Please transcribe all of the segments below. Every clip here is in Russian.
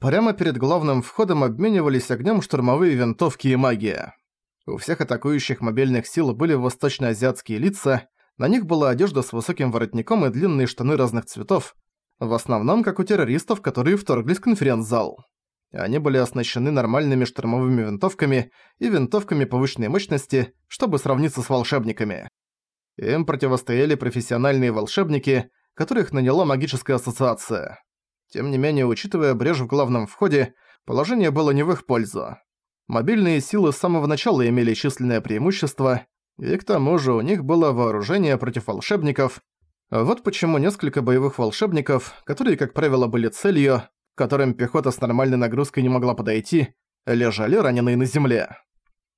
Прямо перед главным входом обменивались огнем штурмовые винтовки и магия. У всех атакующих мобильных сил были восточноазиатские лица, на них была одежда с высоким воротником и длинные штаны разных цветов, в основном как у террористов, которые вторглись в конференц-зал. Они были оснащены нормальными штурмовыми винтовками и винтовками повышенной мощности, чтобы сравниться с волшебниками. Им противостояли профессиональные волшебники, которых наняла магическая ассоциация. Тем не менее, учитывая брешь в главном входе, положение было не в их пользу. Мобильные силы с самого начала имели численное преимущество, и к тому же у них было вооружение против волшебников. Вот почему несколько боевых волшебников, которые, как правило, были целью, к которым пехота с нормальной нагрузкой не могла подойти, лежали раненые на земле.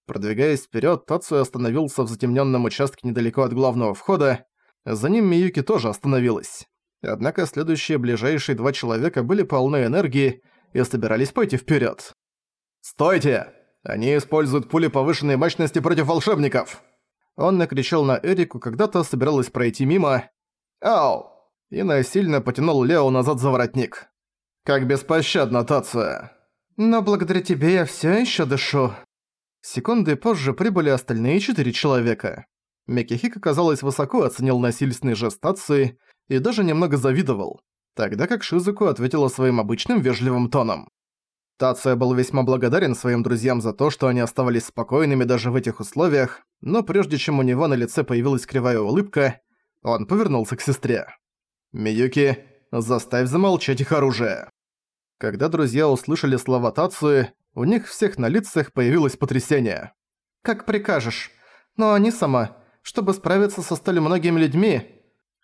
Продвигаясь вперед, Тацу остановился в затемненном участке недалеко от главного входа. За ним Миюки тоже остановилась. Однако следующие ближайшие два человека были полны энергии и собирались пойти вперед. «Стойте! Они используют пули повышенной мощности против волшебников!» Он накричал на Эрику, когда та собиралась пройти мимо. «Ау!» И насильно потянул Лео назад за воротник. «Как беспощадно, Тация!» «Но благодаря тебе я все еще дышу». Секунды позже прибыли остальные четыре человека. Микихика, казалось, высоко оценил насильственный жест Тации и даже немного завидовал, тогда как Шизуку ответила своим обычным вежливым тоном. Тация был весьма благодарен своим друзьям за то, что они оставались спокойными даже в этих условиях, но прежде чем у него на лице появилась кривая улыбка, он повернулся к сестре. «Миюки, заставь замолчать их оружие». Когда друзья услышали слова Тацуи, у них всех на лицах появилось потрясение. «Как прикажешь. Но они сама, чтобы справиться со столь многими людьми...»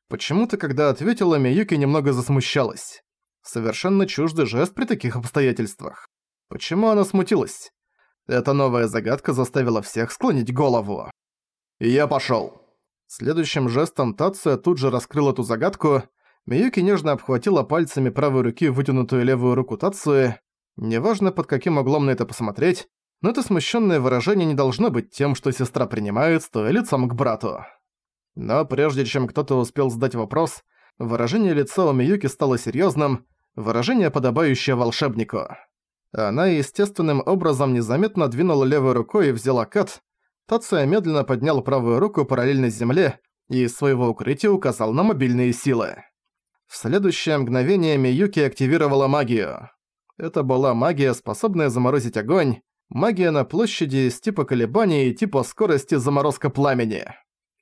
Почему-то, когда ответила, Миюки немного засмущалась. Совершенно чуждый жест при таких обстоятельствах. Почему она смутилась? Эта новая загадка заставила всех склонить голову. «Я пошёл». Следующим жестом Тация тут же раскрыл эту загадку. Миюки нежно обхватила пальцами правой руки вытянутую левую руку Тацуи. Неважно, под каким углом на это посмотреть, но это смущенное выражение не должно быть тем, что сестра принимает, стоя лицом к брату. Но прежде чем кто-то успел задать вопрос, выражение лица у Миюки стало серьезным, выражение, подобающее волшебнику. Она естественным образом незаметно двинула левой рукой и взяла кат. Тация медленно поднял правую руку параллельно земле и из своего укрытия указал на мобильные силы. В следующее мгновение Миюки активировала магию. Это была магия, способная заморозить огонь, магия на площади с типа колебаний и типа скорости заморозка пламени.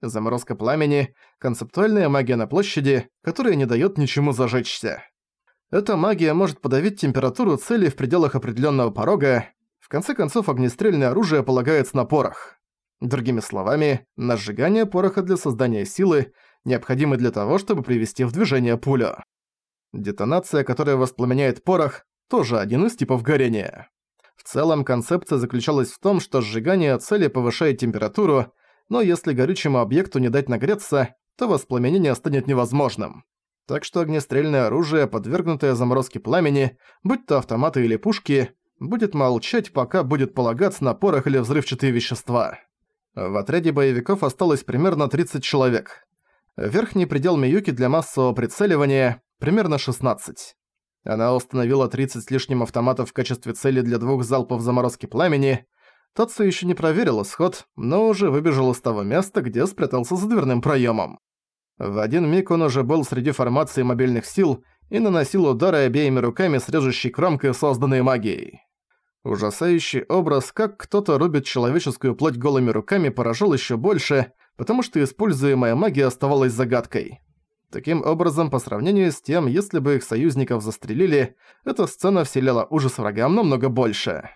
Заморозка пламени – концептуальная магия на площади, которая не даёт ничему зажечься. Эта магия может подавить температуру цели в пределах определенного порога. В конце концов, огнестрельное оружие полагается на порох. Другими словами, на сжигание пороха для создания силы, необходимой для того, чтобы привести в движение пулю. Детонация, которая воспламеняет порох, тоже один из типов горения. В целом, концепция заключалась в том, что сжигание цели повышает температуру, но если горючему объекту не дать нагреться, то воспламенение станет невозможным. Так что огнестрельное оружие, подвергнутое заморозке пламени, будь то автоматы или пушки, будет молчать, пока будет полагаться на порох или взрывчатые вещества. В отряде боевиков осталось примерно 30 человек. Верхний предел Миюки для массового прицеливания – примерно 16. Она установила 30 с лишним автоматов в качестве цели для двух залпов заморозки пламени, Татсу еще не проверил исход, но уже выбежал из того места, где спрятался за дверным проемом. В один миг он уже был среди формации мобильных сил и наносил удары обеими руками с режущей кромкой, созданной магией. Ужасающий образ, как кто-то рубит человеческую плоть голыми руками, поражал еще больше, потому что используемая магия оставалась загадкой. Таким образом, по сравнению с тем, если бы их союзников застрелили, эта сцена вселяла ужас врагам намного больше.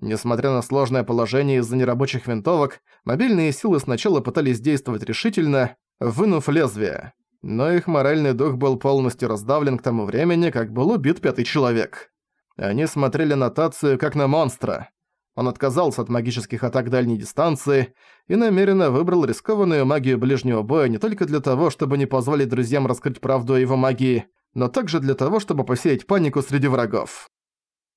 Несмотря на сложное положение из-за нерабочих винтовок, мобильные силы сначала пытались действовать решительно, вынув лезвие. Но их моральный дух был полностью раздавлен к тому времени, как был убит пятый человек. Они смотрели на Тацию как на монстра. Он отказался от магических атак дальней дистанции и намеренно выбрал рискованную магию ближнего боя не только для того, чтобы не позволить друзьям раскрыть правду о его магии, но также для того, чтобы посеять панику среди врагов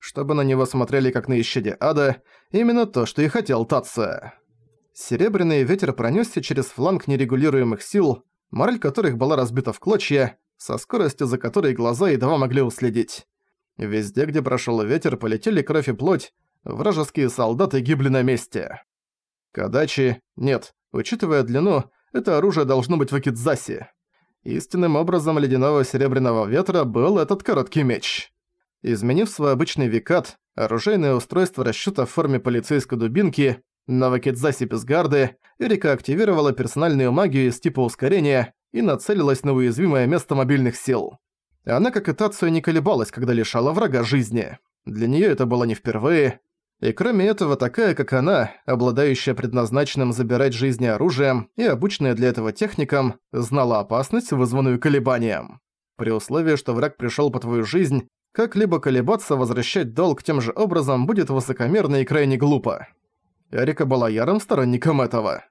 чтобы на него смотрели как на исчадие ада, именно то, что и хотел Татца. Серебряный ветер пронёсся через фланг нерегулируемых сил, мораль которых была разбита в клочья, со скоростью, за которой глаза едва могли уследить. Везде, где прошел ветер, полетели кровь и плоть, вражеские солдаты гибли на месте. Кадачи... Нет, учитывая длину, это оружие должно быть в Акидзасе. Истинным образом ледяного серебряного ветра был этот короткий меч. Изменив свой обычный викат, оружейное устройство расчёта в форме полицейской дубинки, на Вакидзасе Песгарды, Эрика активировала персональную магию из типа ускорения и нацелилась на уязвимое место мобильных сил. Она, как и Тацию, не колебалась, когда лишала врага жизни. Для неё это было не впервые. И кроме этого, такая, как она, обладающая предназначенным забирать жизни оружием и обученная для этого техникам, знала опасность, вызванную колебанием. При условии, что враг пришёл по твою жизнь, как-либо колебаться, возвращать долг тем же образом будет высокомерно и крайне глупо. Эрика была ярым сторонником этого.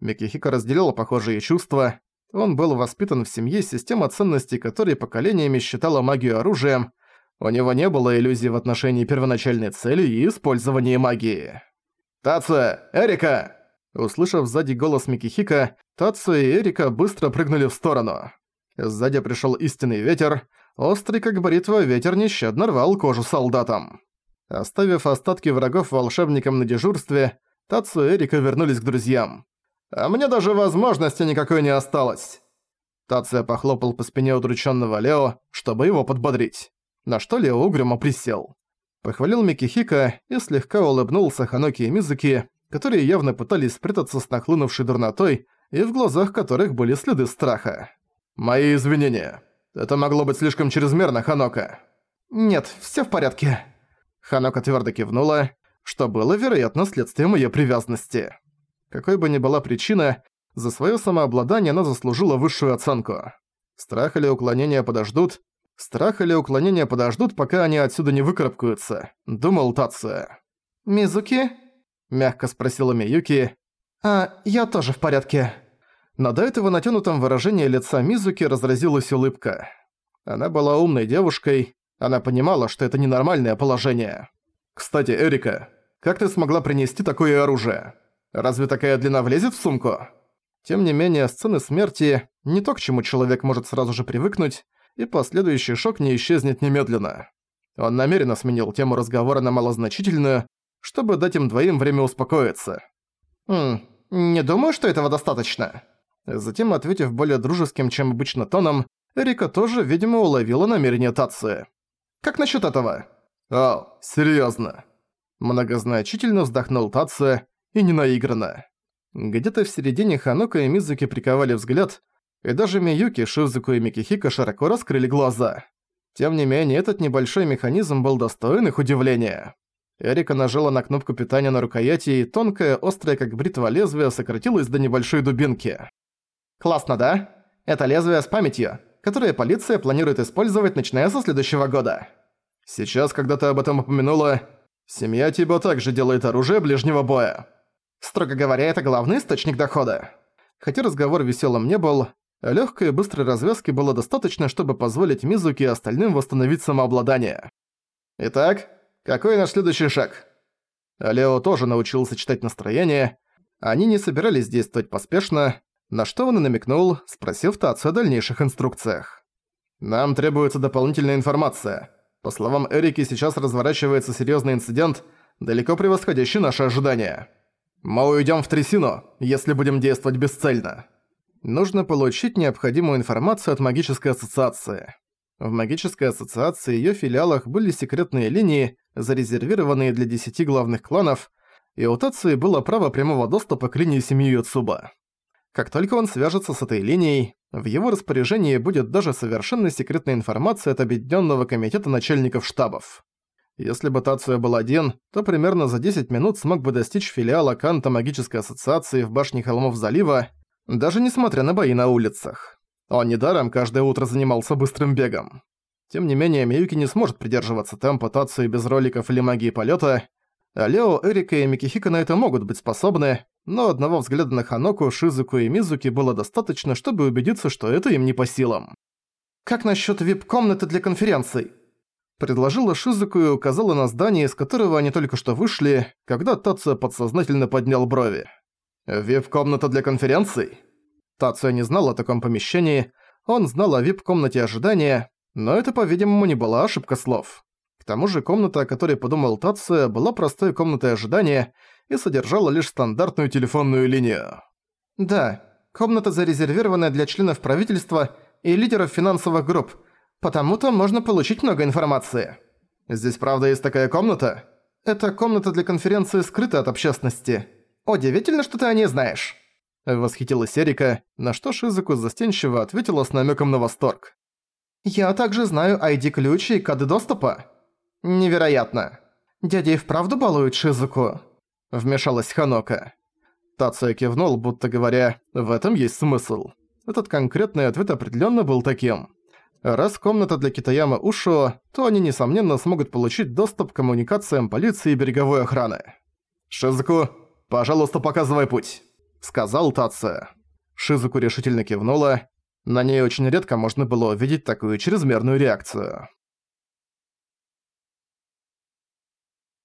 Микихика разделила похожие чувства. Он был воспитан в семье система ценностей, которой поколениями считала магию оружием. У него не было иллюзий в отношении первоначальной цели и использования магии. «Таца! Эрика!» Услышав сзади голос Микихика, Тацу и Эрика быстро прыгнули в сторону. Сзади пришел истинный ветер, Острый как бритва ветер нещадно рвал кожу солдатам. Оставив остатки врагов волшебникам на дежурстве, Тацу и Эрика вернулись к друзьям. «А мне даже возможности никакой не осталось!» Тация похлопал по спине удрученного Лео, чтобы его подбодрить. На что Лео угрюмо присел. Похвалил Микихика и слегка улыбнулся Ханоки и Мизуки, которые явно пытались спрятаться с нахлынувшей дурнотой и в глазах которых были следы страха. «Мои извинения. Это могло быть слишком чрезмерно, Ханока. Нет, всё в порядке. Ханока твёрдо кивнула, что было, вероятно, следствием её привязанности. Какой бы ни была причина, за своё самообладание она заслужила высшую оценку. Страх или уклонение подождут, страх или уклонение подождут, пока они отсюда не выкарабкаются, думал Тация. «Мизуки?» – мягко спросила Миюки. «А, я тоже в порядке». Но до этого натянутом выражении лица Мизуки разразилась улыбка. Она была умной девушкой, она понимала, что это ненормальное положение. «Кстати, Эрика, как ты смогла принести такое оружие? Разве такая длина влезет в сумку?» Тем не менее, сцены смерти – не то, к чему человек может сразу же привыкнуть, и последующий шок не исчезнет немедленно. Он намеренно сменил тему разговора на малозначительную, чтобы дать им двоим время успокоиться. «Хм, не думаю, что этого достаточно». Затем, ответив более дружеским, чем обычно тоном, Эрика тоже, видимо, уловила намерение Тации. «Как насчет этого?» «О, серьезно. Многозначительно вздохнул Тация и ненаигранно. Где-то в середине Ханока и Мизуки приковали взгляд, и даже Миюки, Шизуку и Микихика широко раскрыли глаза. Тем не менее, этот небольшой механизм был достоин их удивления. Эрика нажала на кнопку питания на рукояти, и тонкое, острое как бритва лезвие сократилось до небольшой дубинки. Классно, да? Это лезвие с памятью, которое полиция планирует использовать начиная со следующего года. Сейчас, когда ты об этом упомянула, семья Тибо также делает оружие ближнего боя. Строго говоря, это главный источник дохода. Хотя разговор веселым не был, легкой и быстрой развязки было достаточно, чтобы позволить Мизуки и остальным восстановить самообладание. Итак, какой наш следующий шаг? Лео тоже научился читать настроение. Они не собирались действовать поспешно, на что он и намекнул, спросив Тацу о дальнейших инструкциях. «Нам требуется дополнительная информация. По словам Эрики, сейчас разворачивается серьезный инцидент, далеко превосходящий наши ожидания. Мы уйдем в трясину, если будем действовать бесцельно. Нужно получить необходимую информацию от магической ассоциации. В магической ассоциации её филиалах были секретные линии, зарезервированные для десяти главных кланов, и у Тации было право прямого доступа к линии семьи Юцуба. Как только он свяжется с этой линией, в его распоряжении будет даже совершенно секретная информация от Объединенного комитета начальников штабов. Если бы Тацуя был один, то примерно за 10 минут смог бы достичь филиала Канта Магической Ассоциации в башне Холмов Залива, даже несмотря на бои на улицах. Он недаром каждое утро занимался быстрым бегом. Тем не менее, Миюки не сможет придерживаться темпа Тацуи без роликов или магии полета, а Лео, Эрика и Микихика на это могут быть способны, но одного взгляда на Ханоку, Шизуку и Мизуки было достаточно, чтобы убедиться, что это им не по силам. «Как насчет вип-комнаты для конференций?» Предложила Шизуку и указала на здание, из которого они только что вышли, когда Тация подсознательно поднял брови. «Вип-комната для конференций?» Тация не знал о таком помещении, он знал о вип-комнате ожидания, но это, по-видимому, не была ошибка слов. К тому же комната, о которой подумал Тация, была простой комнатой ожидания и содержала лишь стандартную телефонную линию. «Да, комната зарезервированная для членов правительства и лидеров финансовых групп, потому-то можно получить много информации». «Здесь правда есть такая комната?» «Это комната для конференции скрыта от общественности. Удивительно, что ты о ней знаешь». Восхитилась Эрика, на что Шизуку застенчиво ответила с намеком на восторг. «Я также знаю ID-ключи и коды доступа». «Невероятно. Дядя и вправду балует Шизуку?» Вмешалась Ханока. Тацуя кивнул, будто говоря, в этом есть смысл. Этот конкретный ответ определенно был таким. Раз комната для Китаяма Ушо, то они, несомненно, смогут получить доступ к коммуникациям полиции и береговой охраны. «Шизуку, пожалуйста, показывай путь», — сказал Тация. Шизуку решительно кивнула. На ней очень редко можно было увидеть такую чрезмерную реакцию.